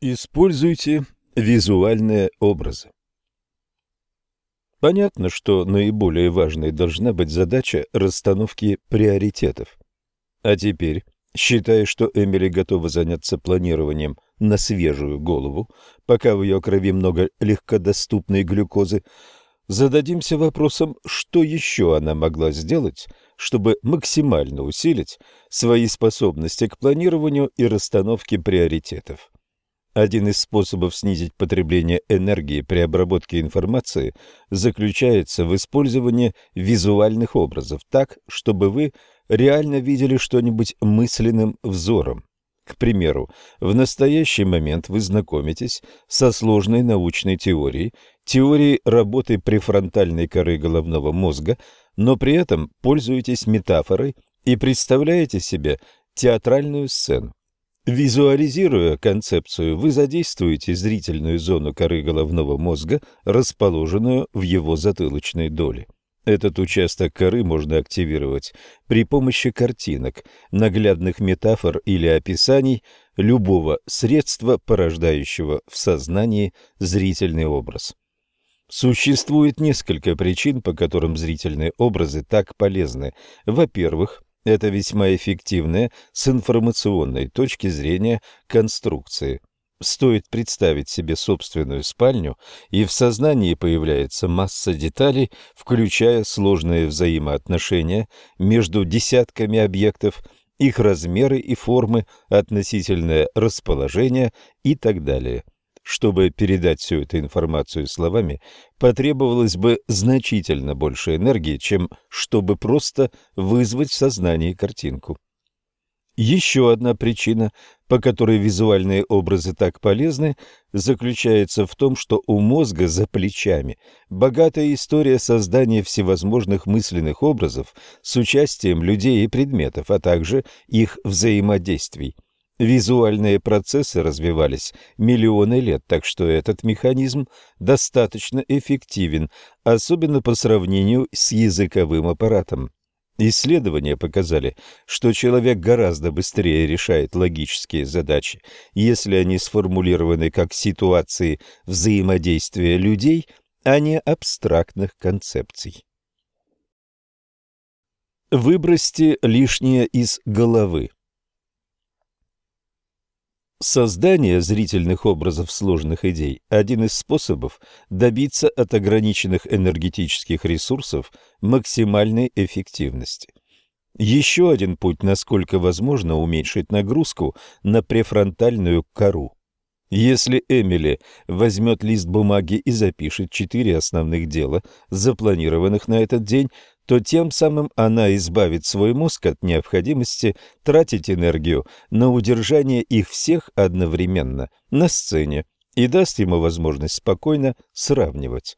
Используйте визуальные образы. Понятно, что наиболее важной должна быть задача расстановки приоритетов. А теперь, считая, что Эмили готова заняться планированием на свежую голову, пока в ее крови много легкодоступной глюкозы, зададимся вопросом, что еще она могла сделать, чтобы максимально усилить свои способности к планированию и расстановке приоритетов. Один из способов снизить потребление энергии при обработке информации заключается в использовании визуальных образов так, чтобы вы реально видели что-нибудь мысленным взором. К примеру, в настоящий момент вы знакомитесь со сложной научной теорией, теорией работы префронтальной коры головного мозга, но при этом пользуетесь метафорой и представляете себе театральную сцену. Визуализируя концепцию, вы задействуете зрительную зону коры головного мозга, расположенную в его затылочной доле. Этот участок коры можно активировать при помощи картинок, наглядных метафор или описаний любого средства, порождающего в сознании зрительный образ. Существует несколько причин, по которым зрительные образы так полезны. Во-первых, это весьма эффективная с информационной точки зрения конструкции. Стоит представить себе собственную спальню, и в сознании появляется масса деталей, включая сложные взаимоотношения между десятками объектов, их размеры и формы, относительное расположение и так далее. Чтобы передать всю эту информацию словами, потребовалось бы значительно больше энергии, чем чтобы просто вызвать в сознании картинку. Еще одна причина, по которой визуальные образы так полезны, заключается в том, что у мозга за плечами богатая история создания всевозможных мысленных образов с участием людей и предметов, а также их взаимодействий. Визуальные процессы развивались миллионы лет, так что этот механизм достаточно эффективен, особенно по сравнению с языковым аппаратом. Исследования показали, что человек гораздо быстрее решает логические задачи, если они сформулированы как ситуации взаимодействия людей, а не абстрактных концепций. Выбросьте лишнее из головы. Создание зрительных образов сложных идей – один из способов добиться от ограниченных энергетических ресурсов максимальной эффективности. Еще один путь, насколько возможно, уменьшить нагрузку на префронтальную кору. Если Эмили возьмет лист бумаги и запишет четыре основных дела, запланированных на этот день, то тем самым она избавит свой мозг от необходимости тратить энергию на удержание их всех одновременно на сцене и даст ему возможность спокойно сравнивать.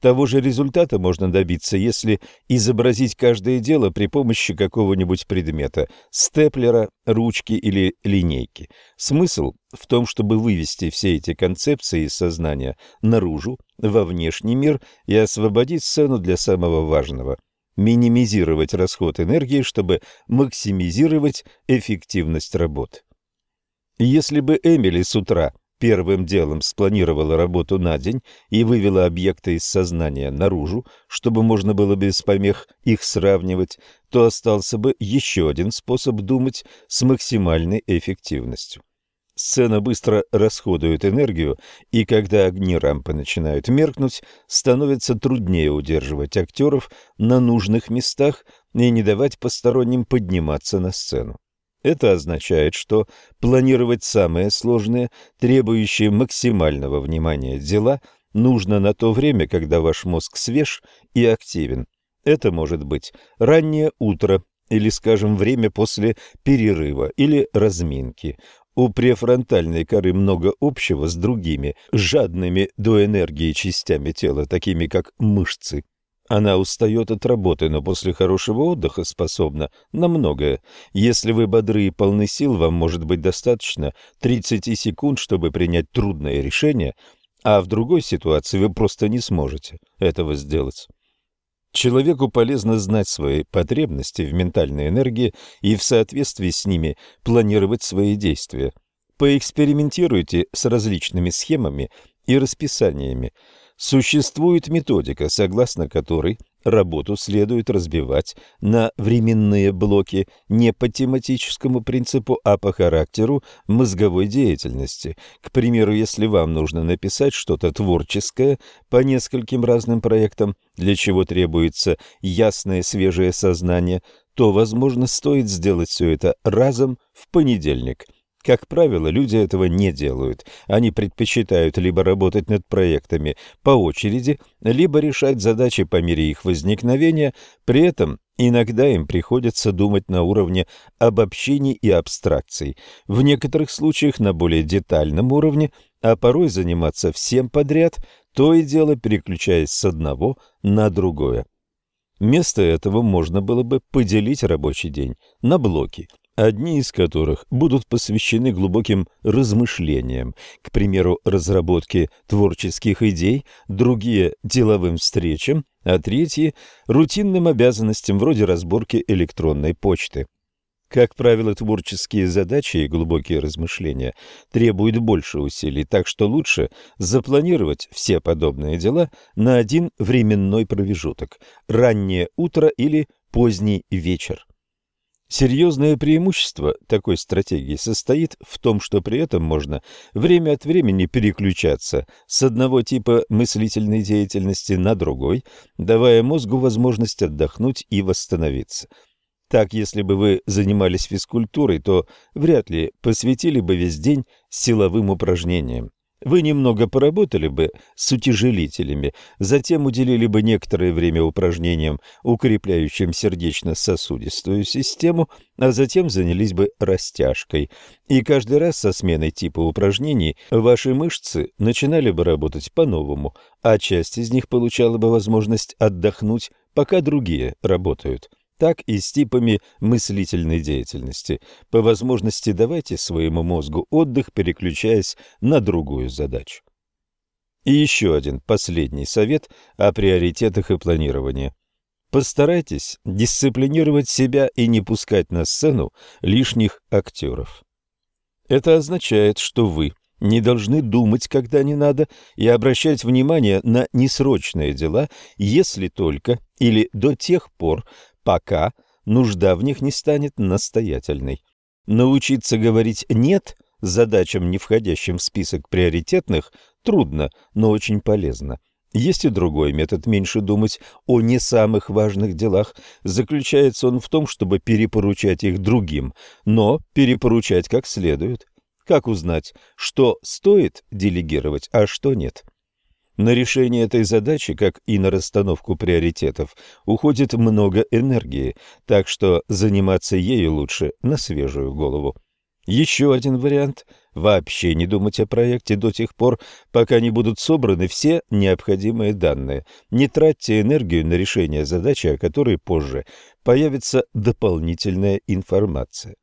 Того же результата можно добиться, если изобразить каждое дело при помощи какого-нибудь предмета – степлера, ручки или линейки. Смысл в том, чтобы вывести все эти концепции из сознания наружу, во внешний мир и освободить сцену для самого важного – минимизировать расход энергии, чтобы максимизировать эффективность работы. Если бы Эмили с утра первым делом спланировала работу на день и вывела объекты из сознания наружу, чтобы можно было без помех их сравнивать, то остался бы еще один способ думать с максимальной эффективностью. Сцена быстро расходует энергию, и когда огни рампы начинают меркнуть, становится труднее удерживать актеров на нужных местах и не давать посторонним подниматься на сцену. Это означает, что планировать самые сложные, требующие максимального внимания дела, нужно на то время, когда ваш мозг свеж и активен. Это может быть раннее утро, или, скажем, время после перерыва или разминки. У префронтальной коры много общего с другими, жадными до энергии частями тела, такими как мышцы. Она устает от работы, но после хорошего отдыха способна на многое. Если вы бодры и полны сил, вам может быть достаточно 30 секунд, чтобы принять трудное решение, а в другой ситуации вы просто не сможете этого сделать. Человеку полезно знать свои потребности в ментальной энергии и в соответствии с ними планировать свои действия. Поэкспериментируйте с различными схемами и расписаниями. Существует методика, согласно которой работу следует разбивать на временные блоки не по тематическому принципу, а по характеру мозговой деятельности. К примеру, если вам нужно написать что-то творческое по нескольким разным проектам, для чего требуется ясное свежее сознание, то, возможно, стоит сделать все это разом в понедельник – как правило, люди этого не делают. Они предпочитают либо работать над проектами по очереди, либо решать задачи по мере их возникновения, при этом иногда им приходится думать на уровне обобщений и абстракций, в некоторых случаях на более детальном уровне, а порой заниматься всем подряд, то и дело переключаясь с одного на другое. Вместо этого можно было бы поделить рабочий день на блоки – одни из которых будут посвящены глубоким размышлениям, к примеру, разработке творческих идей, другие – деловым встречам, а третьи – рутинным обязанностям вроде разборки электронной почты. Как правило, творческие задачи и глубокие размышления требуют больше усилий, так что лучше запланировать все подобные дела на один временной промежуток – раннее утро или поздний вечер. Серьезное преимущество такой стратегии состоит в том, что при этом можно время от времени переключаться с одного типа мыслительной деятельности на другой, давая мозгу возможность отдохнуть и восстановиться. Так, если бы вы занимались физкультурой, то вряд ли посвятили бы весь день силовым упражнениям. Вы немного поработали бы с утяжелителями, затем уделили бы некоторое время упражнениям, укрепляющим сердечно-сосудистую систему, а затем занялись бы растяжкой. И каждый раз со сменой типа упражнений ваши мышцы начинали бы работать по-новому, а часть из них получала бы возможность отдохнуть, пока другие работают так и с типами мыслительной деятельности. По возможности давайте своему мозгу отдых, переключаясь на другую задачу. И еще один последний совет о приоритетах и планировании. Постарайтесь дисциплинировать себя и не пускать на сцену лишних актеров. Это означает, что вы не должны думать, когда не надо, и обращать внимание на несрочные дела, если только или до тех пор, пока нужда в них не станет настоятельной. Научиться говорить «нет» задачам, не входящим в список приоритетных, трудно, но очень полезно. Есть и другой метод меньше думать о не самых важных делах. Заключается он в том, чтобы перепоручать их другим, но перепоручать как следует. Как узнать, что стоит делегировать, а что нет? На решение этой задачи, как и на расстановку приоритетов, уходит много энергии, так что заниматься ею лучше на свежую голову. Еще один вариант – вообще не думать о проекте до тех пор, пока не будут собраны все необходимые данные. Не тратьте энергию на решение задачи, о которой позже появится дополнительная информация.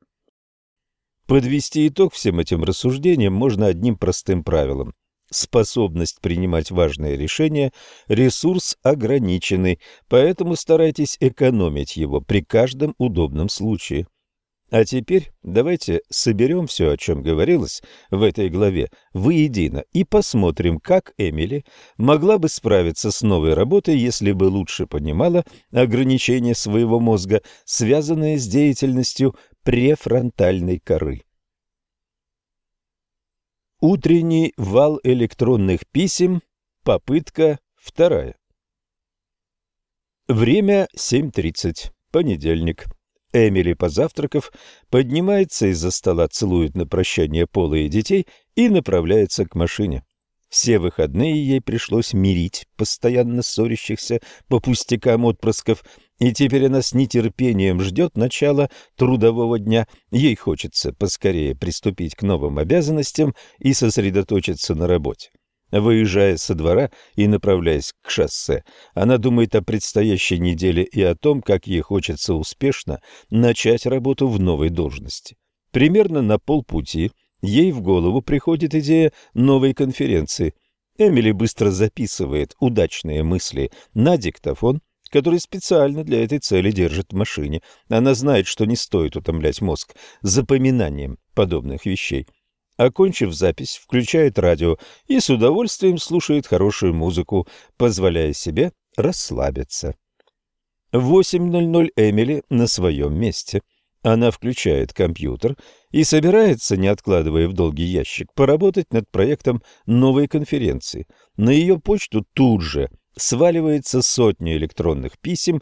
Подвести итог всем этим рассуждениям можно одним простым правилом способность принимать важные решения, ресурс ограниченный, поэтому старайтесь экономить его при каждом удобном случае. А теперь давайте соберем все, о чем говорилось в этой главе, воедино и посмотрим, как Эмили могла бы справиться с новой работой, если бы лучше понимала ограничения своего мозга, связанные с деятельностью префронтальной коры. Утренний вал электронных писем. Попытка вторая. Время 7.30. Понедельник. Эмили, позавтракав, поднимается из-за стола, целует на прощание Пола и детей и направляется к машине. Все выходные ей пришлось мирить постоянно ссорящихся по пустякам отпрысков, и теперь она с нетерпением ждет начала трудового дня. Ей хочется поскорее приступить к новым обязанностям и сосредоточиться на работе. Выезжая со двора и направляясь к шоссе, она думает о предстоящей неделе и о том, как ей хочется успешно начать работу в новой должности. Примерно на полпути Ей в голову приходит идея новой конференции. Эмили быстро записывает удачные мысли на диктофон, который специально для этой цели держит в машине. Она знает, что не стоит утомлять мозг запоминанием подобных вещей. Окончив запись, включает радио и с удовольствием слушает хорошую музыку, позволяя себе расслабиться. В 8.00 Эмили на своем месте. Она включает компьютер и собирается, не откладывая в долгий ящик, поработать над проектом новой конференции. На ее почту тут же сваливается сотни электронных писем,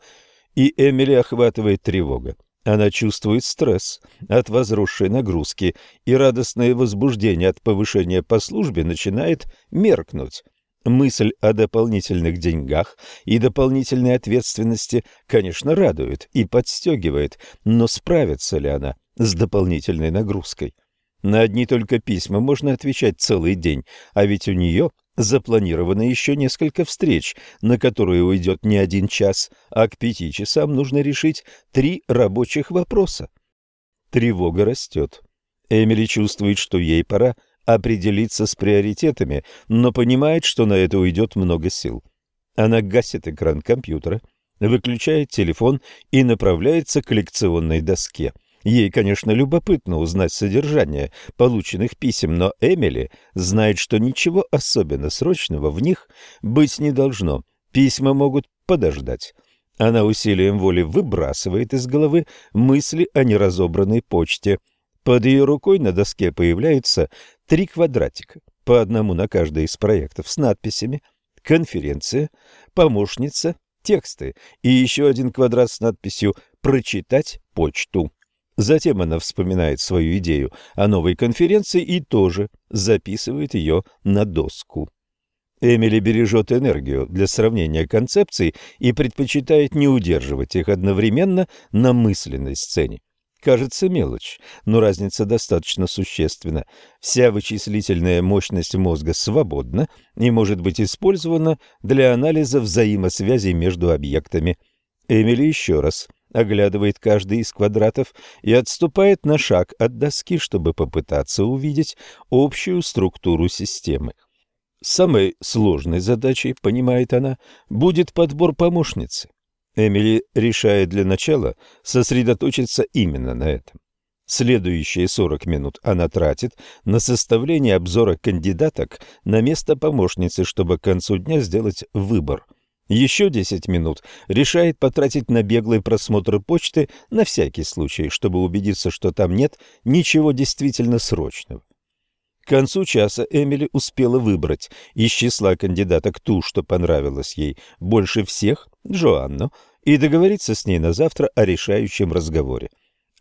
и Эмили охватывает тревога. Она чувствует стресс от возросшей нагрузки, и радостное возбуждение от повышения по службе начинает меркнуть. Мысль о дополнительных деньгах и дополнительной ответственности, конечно, радует и подстегивает, но справится ли она с дополнительной нагрузкой? На одни только письма можно отвечать целый день, а ведь у нее запланировано еще несколько встреч, на которые уйдет не один час, а к пяти часам нужно решить три рабочих вопроса. Тревога растет. Эмили чувствует, что ей пора определиться с приоритетами, но понимает, что на это уйдет много сил. Она гасит экран компьютера, выключает телефон и направляется к лекционной доске. Ей, конечно, любопытно узнать содержание полученных писем, но Эмили знает, что ничего особенно срочного в них быть не должно. Письма могут подождать. Она усилием воли выбрасывает из головы мысли о неразобранной почте. Под ее рукой на доске появляются три квадратика, по одному на каждый из проектов с надписями «Конференция», «Помощница», «Тексты» и еще один квадрат с надписью «Прочитать почту». Затем она вспоминает свою идею о новой конференции и тоже записывает ее на доску. Эмили бережет энергию для сравнения концепций и предпочитает не удерживать их одновременно на мысленной сцене. Кажется мелочь, но разница достаточно существенна. Вся вычислительная мощность мозга свободна и может быть использована для анализа взаимосвязей между объектами. Эмили еще раз оглядывает каждый из квадратов и отступает на шаг от доски, чтобы попытаться увидеть общую структуру системы. Самой сложной задачей, понимает она, будет подбор помощницы. Эмили решает для начала сосредоточиться именно на этом. Следующие 40 минут она тратит на составление обзора кандидаток на место помощницы, чтобы к концу дня сделать выбор. Еще 10 минут решает потратить на беглый просмотр почты на всякий случай, чтобы убедиться, что там нет ничего действительно срочного. К концу часа Эмили успела выбрать из числа кандидаток ту, что понравилась ей больше всех, Джоанну, и договориться с ней на завтра о решающем разговоре.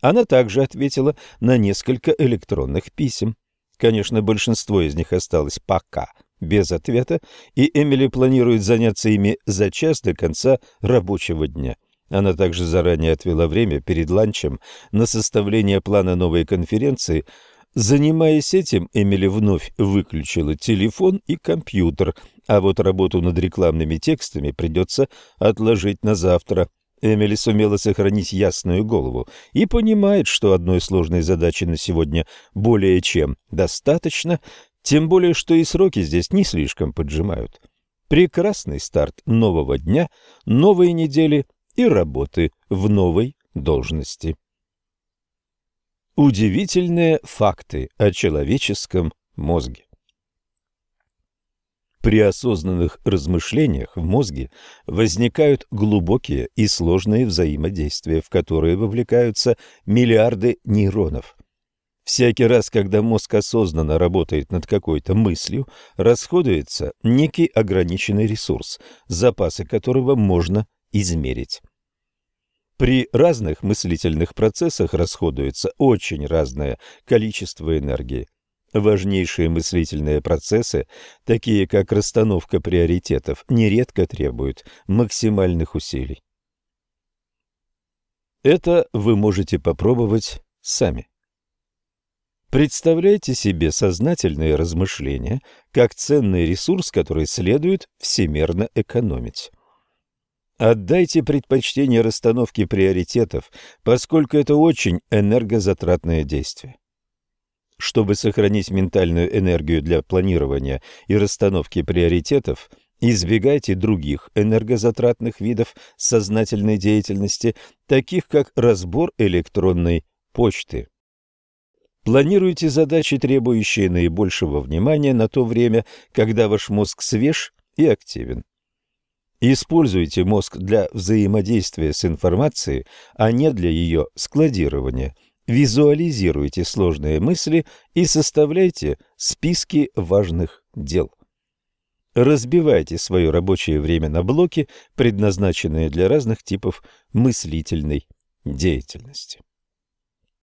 Она также ответила на несколько электронных писем. Конечно, большинство из них осталось пока без ответа, и Эмили планирует заняться ими за час до конца рабочего дня. Она также заранее отвела время перед ланчем на составление плана новой конференции. Занимаясь этим, Эмили вновь выключила телефон и компьютер, а вот работу над рекламными текстами придется отложить на завтра. Эмили сумела сохранить ясную голову и понимает, что одной сложной задачи на сегодня более чем достаточно, тем более, что и сроки здесь не слишком поджимают. Прекрасный старт нового дня, новой недели и работы в новой должности. Удивительные факты о человеческом мозге. При осознанных размышлениях в мозге возникают глубокие и сложные взаимодействия, в которые вовлекаются миллиарды нейронов. Всякий раз, когда мозг осознанно работает над какой-то мыслью, расходуется некий ограниченный ресурс, запасы которого можно измерить. При разных мыслительных процессах расходуется очень разное количество энергии. Важнейшие мыслительные процессы, такие как расстановка приоритетов, нередко требуют максимальных усилий. Это вы можете попробовать сами. Представляйте себе сознательные размышления как ценный ресурс, который следует всемерно экономить. Отдайте предпочтение расстановке приоритетов, поскольку это очень энергозатратное действие. Чтобы сохранить ментальную энергию для планирования и расстановки приоритетов, избегайте других энергозатратных видов сознательной деятельности, таких как разбор электронной почты. Планируйте задачи, требующие наибольшего внимания на то время, когда ваш мозг свеж и активен. Используйте мозг для взаимодействия с информацией, а не для ее складирования. Визуализируйте сложные мысли и составляйте списки важных дел. Разбивайте свое рабочее время на блоки, предназначенные для разных типов мыслительной деятельности.